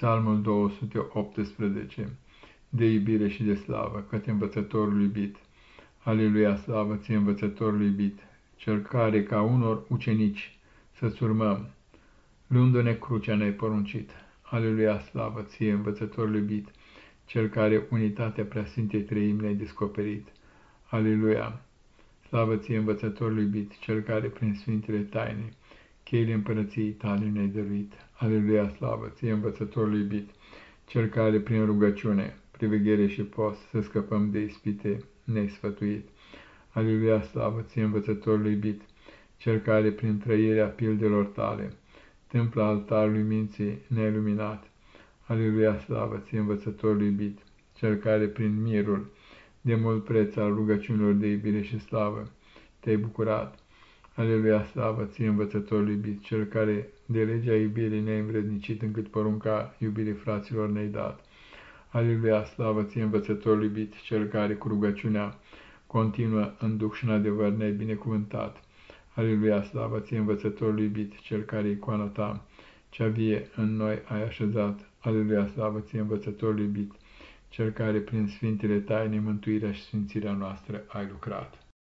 Psalmul 218 De iubire și de slavă, către învățătorul iubit. Aleluia, slavă ție, învățătorul iubit, cel care, ca unor ucenici, să-ți urmăm, luându-ne crucea ne-ai poruncit. Aleluia, slavă ție, învățătorul iubit, cel care unitatea preasfintei treimi ne-ai descoperit. Aleluia, slavă ție, învățătorul iubit, cel care, prin sfintele taine, cheile împărăției tale ne-ai dăruit. Aleluia, slavă ție, învățătorul iubit, cel care, prin rugăciune, priveghere și post, să scăpăm de ispite, ne-ai sfătuit. Aleluia, slavă ție, învățătorul iubit, cel care, prin trăirea pildelor tale, tâmpla altarului minții ne-ai luminat. Aleluia, slavă ție, învățătorul iubit, cel care, prin mirul, de mult preț al rugăciunilor de iubire și slavă, te-ai bucurat. Aleluia, slavă ție, învățătorul iubit, cel care de legea iubirii ne-ai învrednicit încât porunca iubirii fraților ne-ai dat. Aleluia, slavă ție, învățătorul iubit, cel care cu rugăciunea continuă în duc și în adevăr ne-ai binecuvântat. Aleluia, slavă ție, învățătorul iubit, cel care icoana ta, cea vie în noi ai așezat. Aleluia, slavă ție, învățătorul iubit, cel care prin sfintele taine mântuirea și sfințirea noastră ai lucrat.